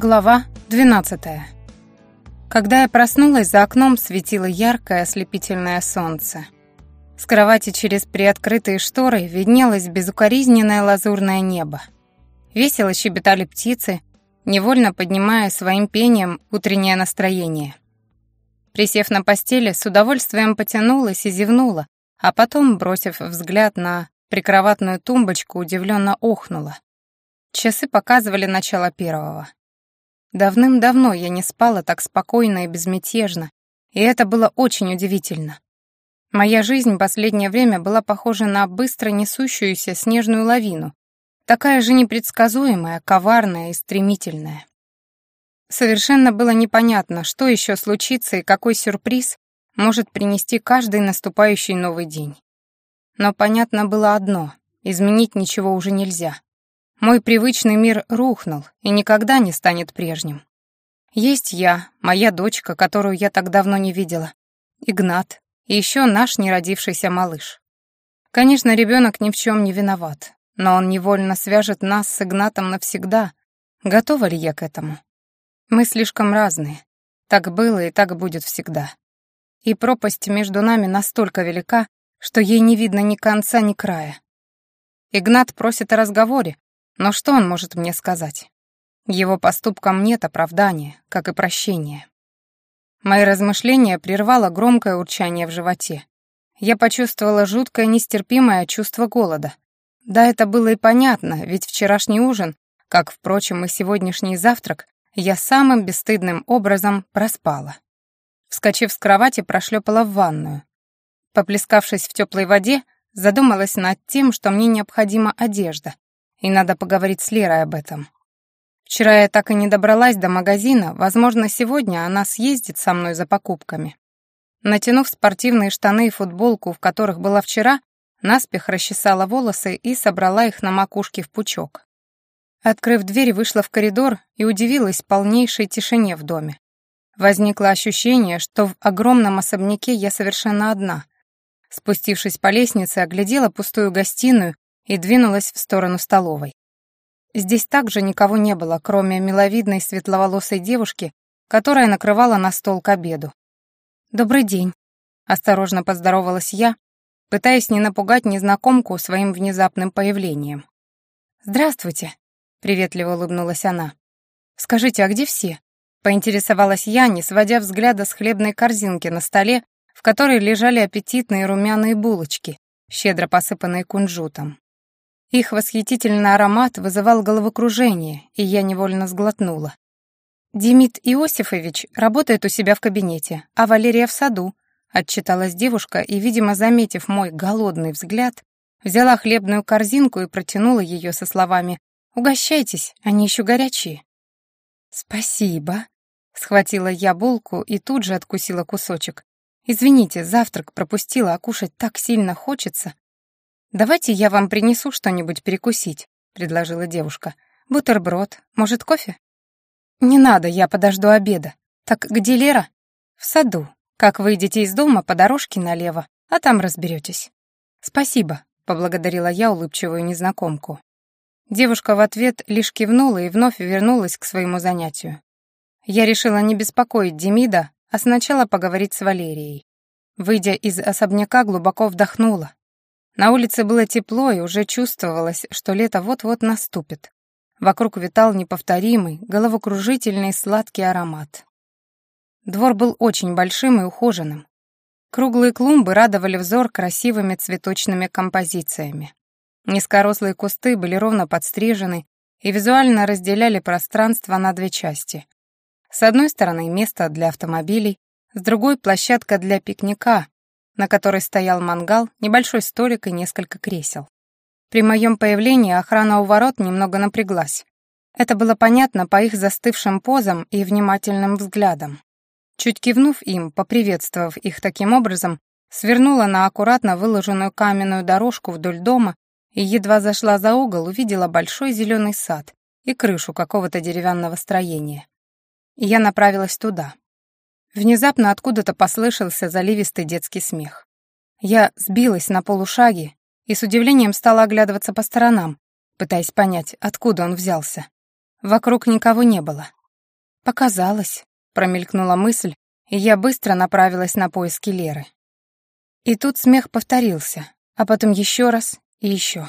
Глава 12. Когда я проснулась, за окном светило яркое ослепительное солнце. С кровати через приоткрытые шторы виднелось безукоризненное лазурное небо. Весело щебетали птицы, невольно поднимая своим пением утреннее настроение. Присев на постели, с удовольствием потянулась и зевнула, а потом, бросив взгляд на прикроватную тумбочку, удивленно охнула. Часы показывали начало первого. Давным-давно я не спала так спокойно и безмятежно, и это было очень удивительно. Моя жизнь последнее время была похожа на быстро несущуюся снежную лавину, такая же непредсказуемая, коварная и стремительная. Совершенно было непонятно, что еще случится и какой сюрприз может принести каждый наступающий новый день. Но понятно было одно — изменить ничего уже нельзя. Мой привычный мир рухнул и никогда не станет прежним. Есть я, моя дочка, которую я так давно не видела, Игнат и еще наш неродившийся малыш. Конечно, ребенок ни в чем не виноват, но он невольно свяжет нас с Игнатом навсегда. Готова ли я к этому? Мы слишком разные. Так было и так будет всегда. И пропасть между нами настолько велика, что ей не видно ни конца, ни края. Игнат просит о разговоре, но что он может мне сказать? Его поступкам нет оправдания, как и прощения. Мои размышления прервало громкое урчание в животе. Я почувствовала жуткое нестерпимое чувство голода. Да, это было и понятно, ведь вчерашний ужин, как, впрочем, и сегодняшний завтрак, я самым бесстыдным образом проспала. Вскочив с кровати, прошлепала в ванную. Поплескавшись в теплой воде, задумалась над тем, что мне необходима одежда, и надо поговорить с Лерой об этом. Вчера я так и не добралась до магазина, возможно, сегодня она съездит со мной за покупками. Натянув спортивные штаны и футболку, в которых была вчера, наспех расчесала волосы и собрала их на макушке в пучок. Открыв дверь, вышла в коридор и удивилась полнейшей тишине в доме. Возникло ощущение, что в огромном особняке я совершенно одна. Спустившись по лестнице, оглядела пустую гостиную и двинулась в сторону столовой. Здесь также никого не было, кроме миловидной светловолосой девушки, которая накрывала на стол к обеду. «Добрый день», — осторожно поздоровалась я, пытаясь не напугать незнакомку своим внезапным появлением. «Здравствуйте», — приветливо улыбнулась она. «Скажите, а где все?» — поинтересовалась я, не сводя взгляда с хлебной корзинки на столе, в которой лежали аппетитные румяные булочки, щедро посыпанные кунжутом. Их восхитительный аромат вызывал головокружение, и я невольно сглотнула. «Демид Иосифович работает у себя в кабинете, а Валерия в саду», — отчиталась девушка и, видимо, заметив мой голодный взгляд, взяла хлебную корзинку и протянула ее со словами «Угощайтесь, они еще горячие». «Спасибо», — схватила я булку и тут же откусила кусочек. «Извините, завтрак пропустила, а кушать так сильно хочется». «Давайте я вам принесу что-нибудь перекусить», — предложила девушка. «Бутерброд, может, кофе?» «Не надо, я подожду обеда. Так где Лера?» «В саду. Как выйдете из дома, по дорожке налево, а там разберетесь». «Спасибо», — поблагодарила я улыбчивую незнакомку. Девушка в ответ лишь кивнула и вновь вернулась к своему занятию. Я решила не беспокоить Демида, а сначала поговорить с Валерией. Выйдя из особняка, глубоко вдохнула. На улице было тепло, и уже чувствовалось, что лето вот-вот наступит. Вокруг витал неповторимый, головокружительный сладкий аромат. Двор был очень большим и ухоженным. Круглые клумбы радовали взор красивыми цветочными композициями. Низкорослые кусты были ровно подстрижены и визуально разделяли пространство на две части. С одной стороны место для автомобилей, с другой — площадка для пикника, на которой стоял мангал, небольшой столик и несколько кресел. При моем появлении охрана у ворот немного напряглась. Это было понятно по их застывшим позам и внимательным взглядам. Чуть кивнув им, поприветствовав их таким образом, свернула на аккуратно выложенную каменную дорожку вдоль дома и едва зашла за угол, увидела большой зеленый сад и крышу какого-то деревянного строения. Я направилась туда. Внезапно откуда-то послышался заливистый детский смех. Я сбилась на полушаге и с удивлением стала оглядываться по сторонам, пытаясь понять, откуда он взялся. Вокруг никого не было. «Показалось», — промелькнула мысль, и я быстро направилась на поиски Леры. И тут смех повторился, а потом еще раз и еще.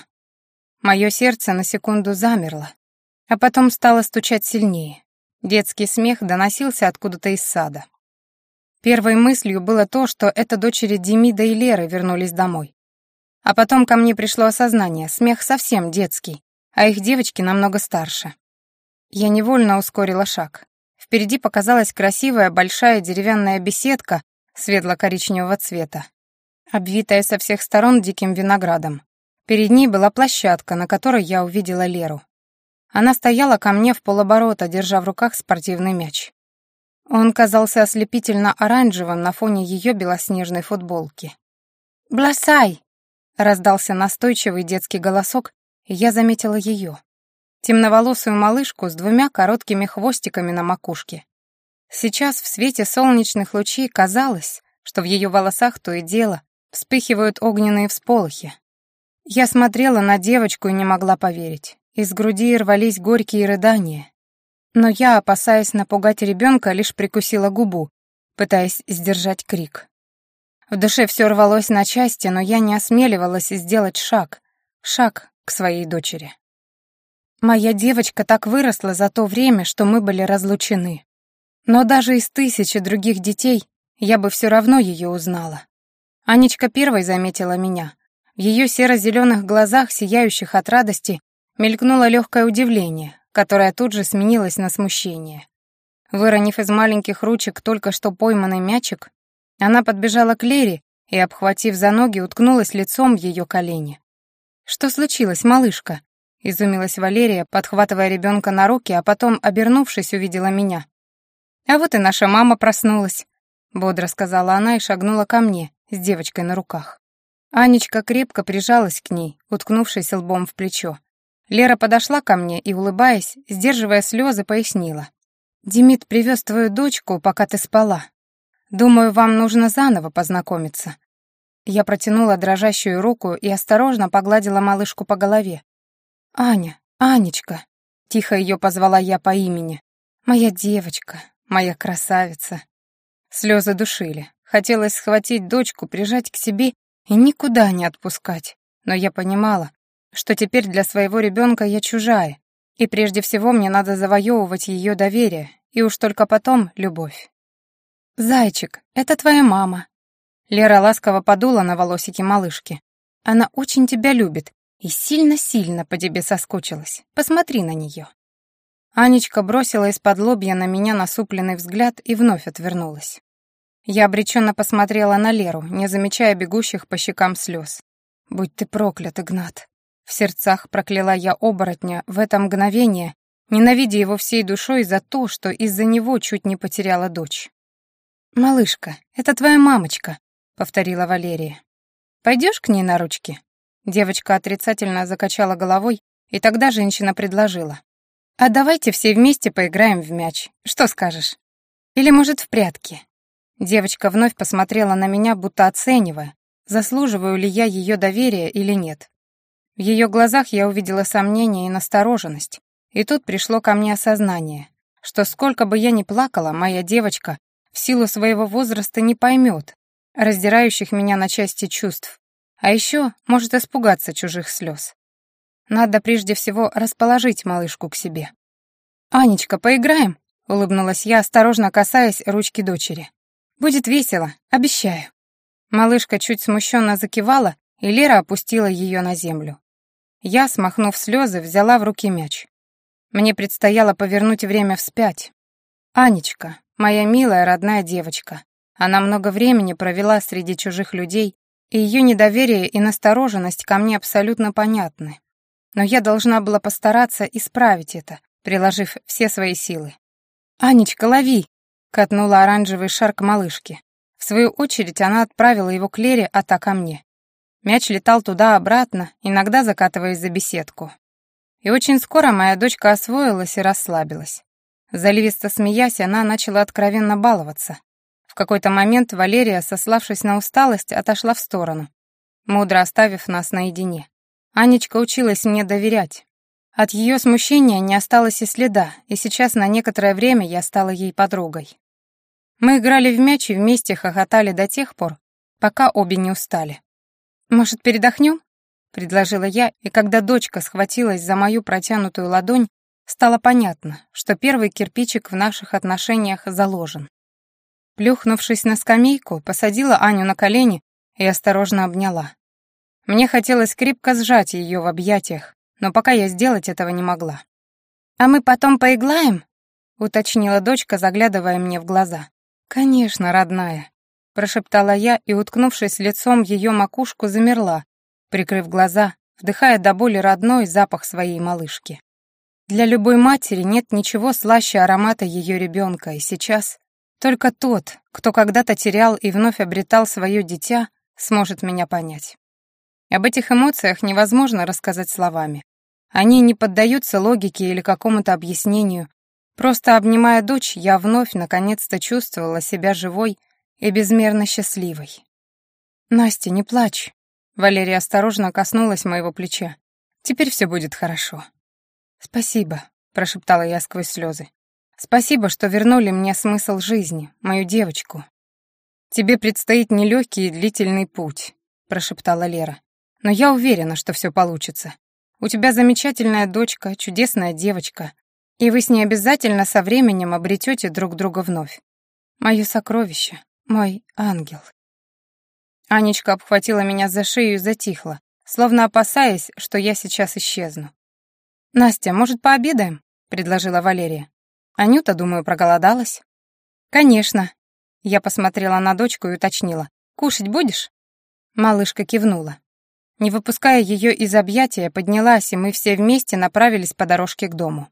Мое сердце на секунду замерло, а потом стало стучать сильнее. Детский смех доносился откуда-то из сада. Первой мыслью было то, что это дочери Демида и Леры вернулись домой. А потом ко мне пришло осознание, смех совсем детский, а их девочки намного старше. Я невольно ускорила шаг. Впереди показалась красивая большая деревянная беседка светло-коричневого цвета, обвитая со всех сторон диким виноградом. Перед ней была площадка, на которой я увидела Леру. Она стояла ко мне в полоборота, держа в руках спортивный мяч. Он казался ослепительно оранжевым на фоне ее белоснежной футболки. «Бласай!» — раздался настойчивый детский голосок, и я заметила ее темноволосую малышку с двумя короткими хвостиками на макушке. Сейчас в свете солнечных лучей казалось, что в ее волосах то и дело вспыхивают огненные всполохи. Я смотрела на девочку и не могла поверить. Из груди рвались горькие рыдания. Но я, опасаясь напугать ребенка, лишь прикусила губу, пытаясь сдержать крик. В душе все рвалось на части, но я не осмеливалась сделать шаг, шаг к своей дочери. Моя девочка так выросла за то время, что мы были разлучены. Но даже из тысячи других детей я бы все равно ее узнала. Анечка первой заметила меня. В ее серо-зеленых глазах, сияющих от радости, мелькнуло легкое удивление, которое тут же сменилось на смущение. Выронив из маленьких ручек только что пойманный мячик, она подбежала к Лере и, обхватив за ноги, уткнулась лицом в ее колени. «Что случилось, малышка?» — изумилась Валерия, подхватывая ребенка на руки, а потом, обернувшись, увидела меня. «А вот и наша мама проснулась», — бодро сказала она и шагнула ко мне с девочкой на руках. Анечка крепко прижалась к ней, уткнувшись лбом в плечо. Лера подошла ко мне и, улыбаясь, сдерживая слезы, пояснила. «Демид привез твою дочку, пока ты спала. Думаю, вам нужно заново познакомиться». Я протянула дрожащую руку и осторожно погладила малышку по голове. «Аня, Анечка!» — тихо ее позвала я по имени. «Моя девочка, моя красавица!» Слезы душили. Хотелось схватить дочку, прижать к себе и никуда не отпускать. Но я понимала, что теперь для своего ребенка я чужая, и прежде всего мне надо завоевывать ее доверие, и уж только потом любовь. «Зайчик, это твоя мама». Лера ласково подула на волосики малышки. «Она очень тебя любит и сильно-сильно по тебе соскучилась. Посмотри на нее». Анечка бросила из-под лобья на меня насупленный взгляд и вновь отвернулась. Я обреченно посмотрела на Леру, не замечая бегущих по щекам слез. «Будь ты проклят, Игнат!» В сердцах прокляла я оборотня в это мгновение, ненавидя его всей душой за то, что из-за него чуть не потеряла дочь. «Малышка, это твоя мамочка», — повторила Валерия. «Пойдешь к ней на ручки?» Девочка отрицательно закачала головой, и тогда женщина предложила. «А давайте все вместе поиграем в мяч. Что скажешь? Или, может, в прятки?» Девочка вновь посмотрела на меня, будто оценивая, заслуживаю ли я ее доверия или нет. В ее глазах я увидела сомнение и настороженность, и тут пришло ко мне осознание, что сколько бы я ни плакала, моя девочка в силу своего возраста не поймет раздирающих меня на части чувств, а еще может испугаться чужих слез. Надо прежде всего расположить малышку к себе. «Анечка, поиграем?» — улыбнулась я, осторожно касаясь ручки дочери. «Будет весело, обещаю». Малышка чуть смущенно закивала, и Лера опустила ее на землю. Я, смахнув слезы, взяла в руки мяч. Мне предстояло повернуть время вспять. Анечка, моя милая родная девочка. Она много времени провела среди чужих людей, и ее недоверие и настороженность ко мне абсолютно понятны. Но я должна была постараться исправить это, приложив все свои силы. «Анечка, лови!» — катнула оранжевый шар к малышке. В свою очередь она отправила его к Лере, а та ко мне. Мяч летал туда-обратно, иногда закатываясь за беседку. И очень скоро моя дочка освоилась и расслабилась. Заливисто смеясь, она начала откровенно баловаться. В какой-то момент Валерия, сославшись на усталость, отошла в сторону, мудро оставив нас наедине. Анечка училась мне доверять. От ее смущения не осталось и следа, и сейчас на некоторое время я стала ей подругой. Мы играли в мяч и вместе хохотали до тех пор, пока обе не устали. «Может, передохнем?» — предложила я, и когда дочка схватилась за мою протянутую ладонь, стало понятно, что первый кирпичик в наших отношениях заложен. Плюхнувшись на скамейку, посадила Аню на колени и осторожно обняла. Мне хотелось крепко сжать ее в объятиях, но пока я сделать этого не могла. «А мы потом поиглаем?» — уточнила дочка, заглядывая мне в глаза. «Конечно, родная», — прошептала я и, уткнувшись лицом в ее макушку, замерла, прикрыв глаза, вдыхая до боли родной запах своей малышки. Для любой матери нет ничего слаще аромата ее ребенка, и сейчас только тот, кто когда-то терял и вновь обретал свое дитя, сможет меня понять. Об этих эмоциях невозможно рассказать словами. Они не поддаются логике или какому-то объяснению. Просто обнимая дочь, я вновь наконец-то чувствовала себя живой и безмерно счастливой. «Настя, не плачь». Валерия осторожно коснулась моего плеча. «Теперь все будет хорошо». «Спасибо», — прошептала я сквозь слезы. «Спасибо, что вернули мне смысл жизни, мою девочку». «Тебе предстоит нелегкий и длительный путь», — прошептала Лера. Но я уверена, что все получится. У тебя замечательная дочка, чудесная девочка, и вы с ней обязательно со временем обретете друг друга вновь. Мое сокровище, мой ангел. Анечка обхватила меня за шею и затихла, словно опасаясь, что я сейчас исчезну. «Настя, может, пообедаем?» — предложила Валерия. Анюта, думаю, проголодалась. «Конечно». Я посмотрела на дочку и уточнила. «Кушать будешь?» Малышка кивнула. Не выпуская ее из объятия, поднялась, и мы все вместе направились по дорожке к дому.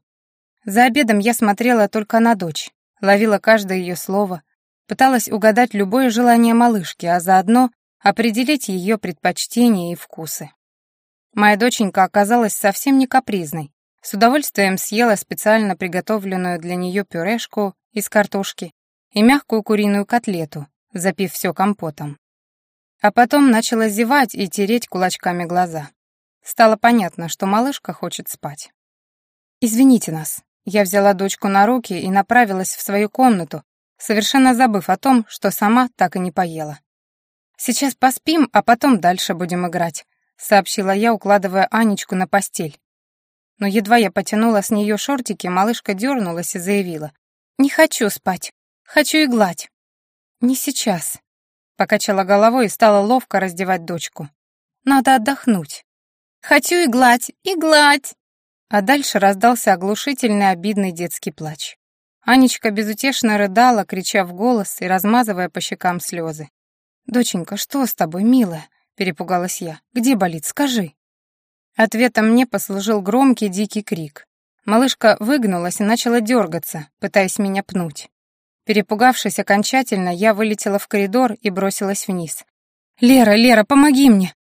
За обедом я смотрела только на дочь, ловила каждое ее слово, пыталась угадать любое желание малышки, а заодно определить ее предпочтения и вкусы. Моя доченька оказалась совсем не капризной, с удовольствием съела специально приготовленную для нее пюрешку из картошки и мягкую куриную котлету, запив все компотом. А потом начала зевать и тереть кулачками глаза. Стало понятно, что малышка хочет спать. «Извините нас». Я взяла дочку на руки и направилась в свою комнату, совершенно забыв о том, что сама так и не поела. «Сейчас поспим, а потом дальше будем играть», — сообщила я, укладывая Анечку на постель. Но едва я потянула с нее шортики, малышка дернулась и заявила. «Не хочу спать. Хочу и гладь». «Не сейчас», Покачала головой и стала ловко раздевать дочку. «Надо отдохнуть». «Хочу и гладь, и гладь!» А дальше раздался оглушительный обидный детский плач. Анечка безутешно рыдала, крича в голос и размазывая по щекам слезы. «Доченька, что с тобой, милая?» — перепугалась я. «Где болит? Скажи». Ответом мне послужил громкий дикий крик. Малышка выгнулась и начала дергаться, пытаясь меня пнуть. Перепугавшись окончательно, я вылетела в коридор и бросилась вниз. «Лера, Лера, помоги мне!»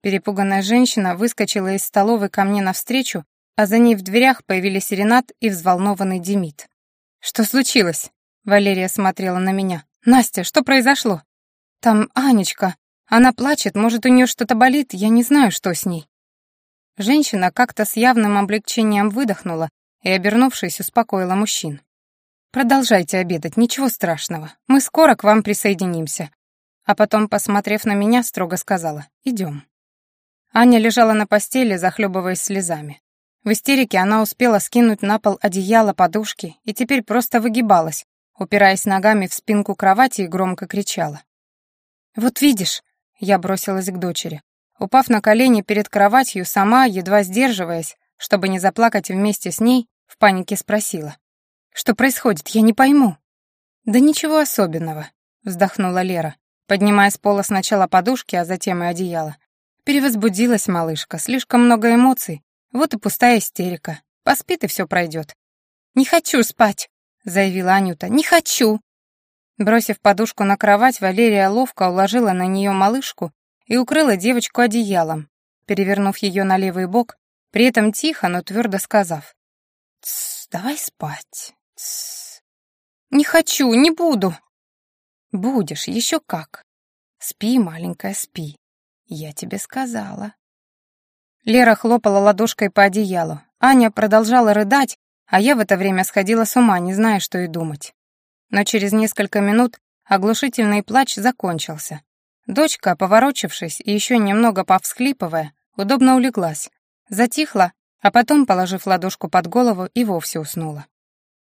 Перепуганная женщина выскочила из столовой ко мне навстречу, а за ней в дверях появились Ренат и взволнованный Демид. «Что случилось?» Валерия смотрела на меня. «Настя, что произошло?» «Там Анечка. Она плачет, может, у нее что-то болит, я не знаю, что с ней». Женщина как-то с явным облегчением выдохнула и, обернувшись, успокоила мужчин. Продолжайте обедать, ничего страшного. Мы скоро к вам присоединимся. А потом, посмотрев на меня, строго сказала «Идем». Аня лежала на постели, захлебываясь слезами. В истерике она успела скинуть на пол одеяло, подушки и теперь просто выгибалась, упираясь ногами в спинку кровати и громко кричала. «Вот видишь», — я бросилась к дочери. Упав на колени перед кроватью, сама, едва сдерживаясь, чтобы не заплакать вместе с ней, в панике спросила. Что происходит, я не пойму». «Да ничего особенного», — вздохнула Лера, поднимая с пола сначала подушки, а затем и одеяло. Перевозбудилась малышка, слишком много эмоций, вот и пустая истерика. Поспит, и все пройдет. «Не хочу спать», — заявила Анюта, — «не хочу». Бросив подушку на кровать, Валерия ловко уложила на нее малышку и укрыла девочку одеялом, перевернув ее на левый бок, при этом тихо, но твердо сказав. «Тссс, давай спать». Тссс. Не хочу, не буду. Будешь, еще как. Спи, маленькая, спи. Я тебе сказала. Лера хлопала ладошкой по одеялу, Аня продолжала рыдать, а я в это время сходила с ума, не зная, что и думать. Но через несколько минут оглушительный плач закончился. Дочка, поворочившись и еще немного повсхлипывая, удобно улеглась, затихла, а потом, положив ладошку под голову, и вовсе уснула.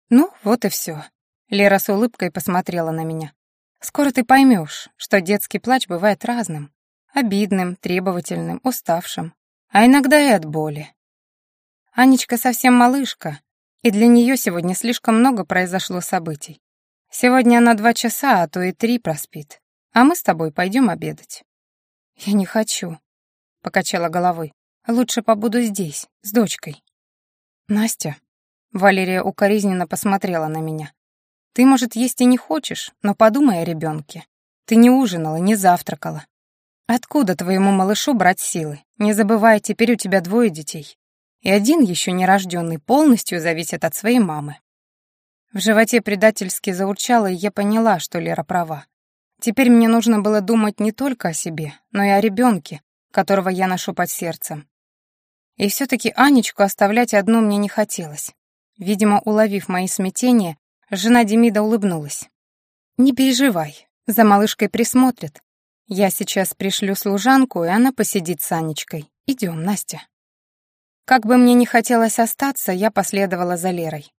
«Ну, вот и все. Лера с улыбкой посмотрела на меня. «Скоро ты поймешь, что детский плач бывает разным. Обидным, требовательным, уставшим. А иногда и от боли. Анечка совсем малышка, и для нее сегодня слишком много произошло событий. Сегодня она два часа, а то и три проспит. А мы с тобой пойдем обедать». «Я не хочу», — покачала головой. «Лучше побуду здесь, с дочкой». «Настя», — Валерия укоризненно посмотрела на меня. «Ты, может, есть и не хочешь, но подумай о ребенке. Ты не ужинала, не завтракала. Откуда твоему малышу брать силы? Не забывай, теперь у тебя двое детей. И один еще нерожденный полностью зависит от своей мамы». В животе предательски заурчало, и я поняла, что Лера права. Теперь мне нужно было думать не только о себе, но и о ребенке, которого я ношу под сердцем. И все-таки Анечку оставлять одну мне не хотелось. Видимо, уловив мои смятения, жена Демида улыбнулась. «Не переживай, за малышкой присмотрят. Я сейчас пришлю служанку, и она посидит с Анечкой. Идем, Настя». Как бы мне ни хотелось остаться, я последовала за Лерой.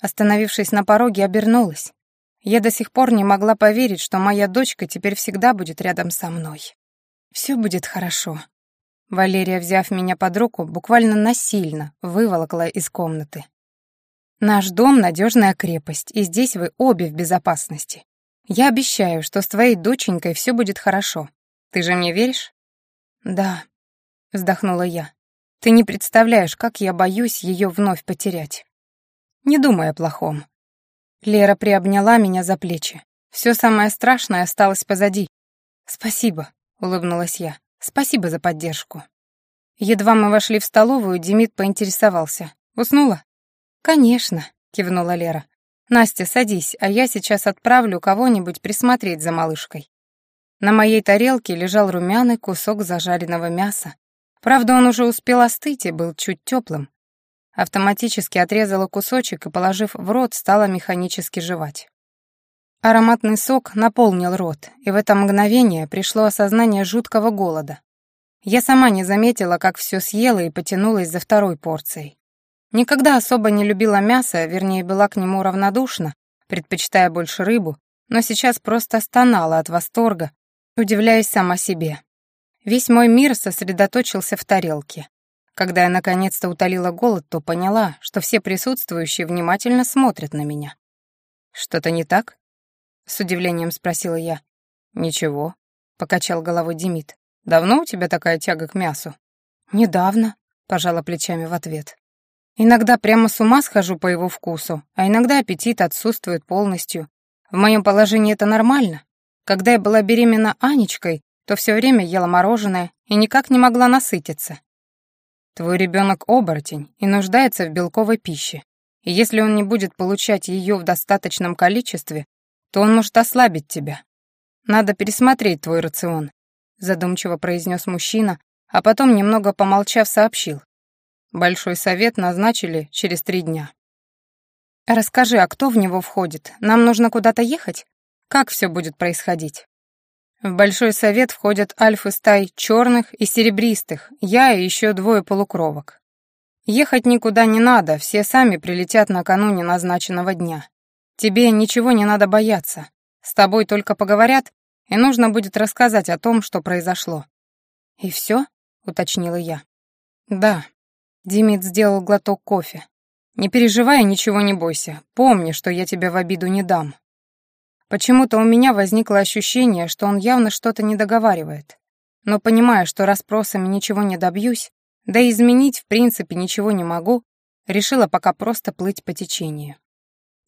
Остановившись на пороге, обернулась. Я до сих пор не могла поверить, что моя дочка теперь всегда будет рядом со мной. Все будет хорошо. Валерия, взяв меня под руку, буквально насильно выволокла из комнаты. Наш дом — надежная крепость, и здесь вы обе в безопасности. Я обещаю, что с твоей доченькой все будет хорошо. Ты же мне веришь? Да, вздохнула я. Ты не представляешь, как я боюсь ее вновь потерять. Не думай о плохом. Лера приобняла меня за плечи. Все самое страшное осталось позади. «Спасибо», — улыбнулась я. «Спасибо за поддержку». Едва мы вошли в столовую, Демид поинтересовался. «Уснула?» «Конечно», — кивнула Лера. «Настя, садись, а я сейчас отправлю кого-нибудь присмотреть за малышкой». На моей тарелке лежал румяный кусок зажаренного мяса. Правда, он уже успел остыть и был чуть теплым, Автоматически отрезала кусочек и, положив в рот, стала механически жевать. Ароматный сок наполнил рот, и в это мгновение пришло осознание жуткого голода. Я сама не заметила, как все съела и потянулась за второй порцией. Никогда особо не любила мясо, вернее, была к нему равнодушна, предпочитая больше рыбу, но сейчас просто стонала от восторга, удивляясь сама себе. Весь мой мир сосредоточился в тарелке. Когда я наконец-то утолила голод, то поняла, что все присутствующие внимательно смотрят на меня. «Что-то не так?» — с удивлением спросила я. «Ничего», — покачал головой Демид. «Давно у тебя такая тяга к мясу?» «Недавно», — пожала плечами в ответ. «Иногда прямо с ума схожу по его вкусу, а иногда аппетит отсутствует полностью. В моем положении это нормально. Когда я была беременна Анечкой, то все время ела мороженое и никак не могла насытиться. Твой ребенок оборотень и нуждается в белковой пище. И если он не будет получать ее в достаточном количестве, то он может ослабить тебя. Надо пересмотреть твой рацион», — задумчиво произнес мужчина, а потом, немного помолчав, сообщил. Большой совет назначили через три дня. «Расскажи, а кто в него входит? Нам нужно куда-то ехать? Как все будет происходить?» В Большой Совет входят альфы стай черных и серебристых, я и еще двое полукровок. Ехать никуда не надо, все сами прилетят накануне назначенного дня. Тебе ничего не надо бояться. С тобой только поговорят, и нужно будет рассказать о том, что произошло. «И все?» — уточнила я. «Да». Димит сделал глоток кофе. «Не переживай, ничего не бойся. Помни, что я тебя в обиду не дам. Почему-то у меня возникло ощущение, что он явно что-то не договаривает. Но понимая, что расспросами ничего не добьюсь, да и изменить в принципе ничего не могу, решила пока просто плыть по течению.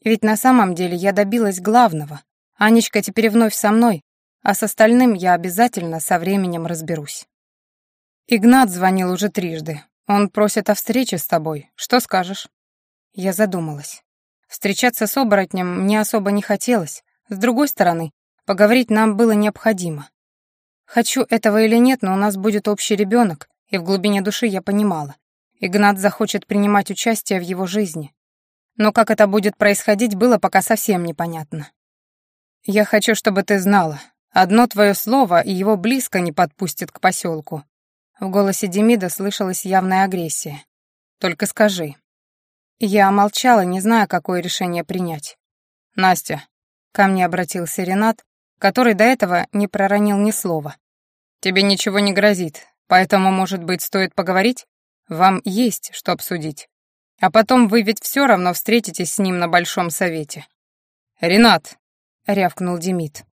Ведь на самом деле я добилась главного. Анечка теперь вновь со мной, а с остальным я обязательно со временем разберусь. Игнат звонил уже трижды. Он просит о встрече с тобой. Что скажешь? Я задумалась. Встречаться с оборотнем мне особо не хотелось, с другой стороны, поговорить нам было необходимо. Хочу этого или нет, но у нас будет общий ребенок, и в глубине души я понимала. Игнат захочет принимать участие в его жизни. Но как это будет происходить, было пока совсем непонятно. «Я хочу, чтобы ты знала. Одно твое слово, и его близко не подпустит к поселку». В голосе Демида слышалась явная агрессия. «Только скажи». Я молчала, не зная, какое решение принять. «Настя», — ко мне обратился Ренат, который до этого не проронил ни слова. «Тебе ничего не грозит, поэтому, может быть, стоит поговорить? Вам есть что обсудить. А потом вы ведь все равно встретитесь с ним на Большом Совете». «Ренат», — рявкнул Демид.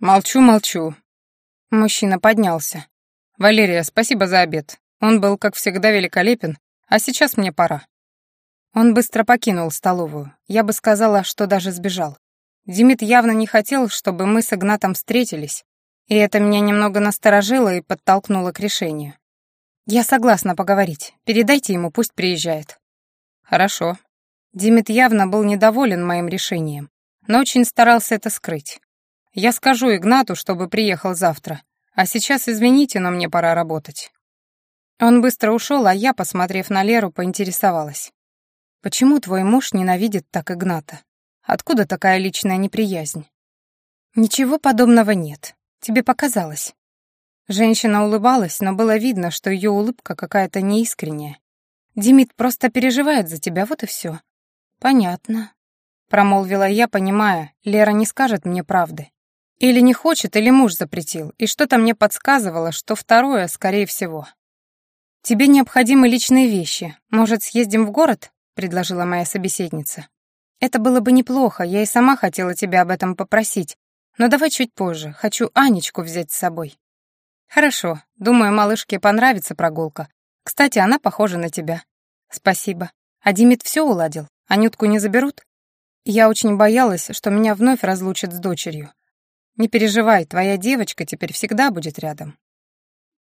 «Молчу, молчу». Мужчина поднялся. «Валерия, спасибо за обед. Он был, как всегда, великолепен, а сейчас мне пора». Он быстро покинул столовую. Я бы сказала, что даже сбежал. Демид явно не хотел, чтобы мы с Игнатом встретились, и это меня немного насторожило и подтолкнуло к решению. «Я согласна поговорить. Передайте ему, пусть приезжает». «Хорошо». Демид явно был недоволен моим решением, но очень старался это скрыть. «Я скажу Игнату, чтобы приехал завтра, а сейчас извините, но мне пора работать». Он быстро ушел, а я, посмотрев на Леру, поинтересовалась. «Почему твой муж ненавидит так Игната? Откуда такая личная неприязнь?» «Ничего подобного нет. Тебе показалось». Женщина улыбалась, но было видно, что ее улыбка какая-то неискренняя. «Димит просто переживает за тебя, вот и все». «Понятно», — промолвила я, понимая, Лера не скажет мне правды. Или не хочет, или муж запретил, и что-то мне подсказывало, что второе, скорее всего. «Тебе необходимы личные вещи. Может, съездим в город?» — предложила моя собеседница. «Это было бы неплохо, я и сама хотела тебя об этом попросить, но давай чуть позже, хочу Анечку взять с собой». «Хорошо. Думаю, малышке понравится прогулка. Кстати, она похожа на тебя». «Спасибо. А Димит все уладил? Анютку не заберут?» Я очень боялась, что меня вновь разлучат с дочерью. «Не переживай, твоя девочка теперь всегда будет рядом».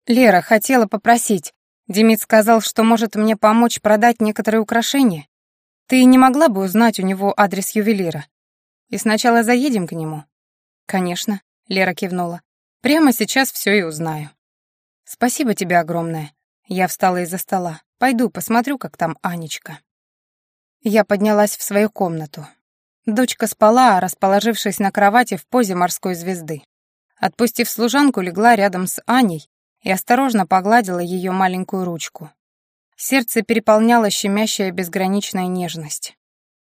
«Лера, хотела попросить. Демид сказал, что может мне помочь продать некоторые украшения. Ты не могла бы узнать у него адрес ювелира? И сначала заедем к нему?» «Конечно», — Лера кивнула. Прямо сейчас все и узнаю. Спасибо тебе огромное. Я встала из-за стола. Пойду посмотрю, как там Анечка. Я поднялась в свою комнату. Дочка спала, расположившись на кровати в позе морской звезды. Отпустив служанку, легла рядом с Аней и осторожно погладила ее маленькую ручку. Сердце переполняло щемящая безграничная нежность.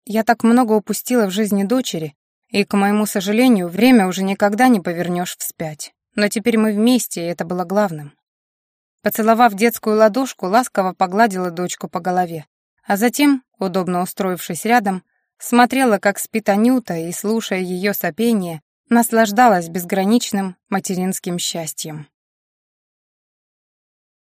Я так много упустила в жизни дочери, и, к моему сожалению, время уже никогда не повернешь вспять. Но теперь мы вместе, и это было главным. Поцеловав детскую ладошку, ласково погладила дочку по голове, а затем, удобно устроившись рядом, смотрела, как спит Анюта, и, слушая ее сопение, наслаждалась безграничным материнским счастьем.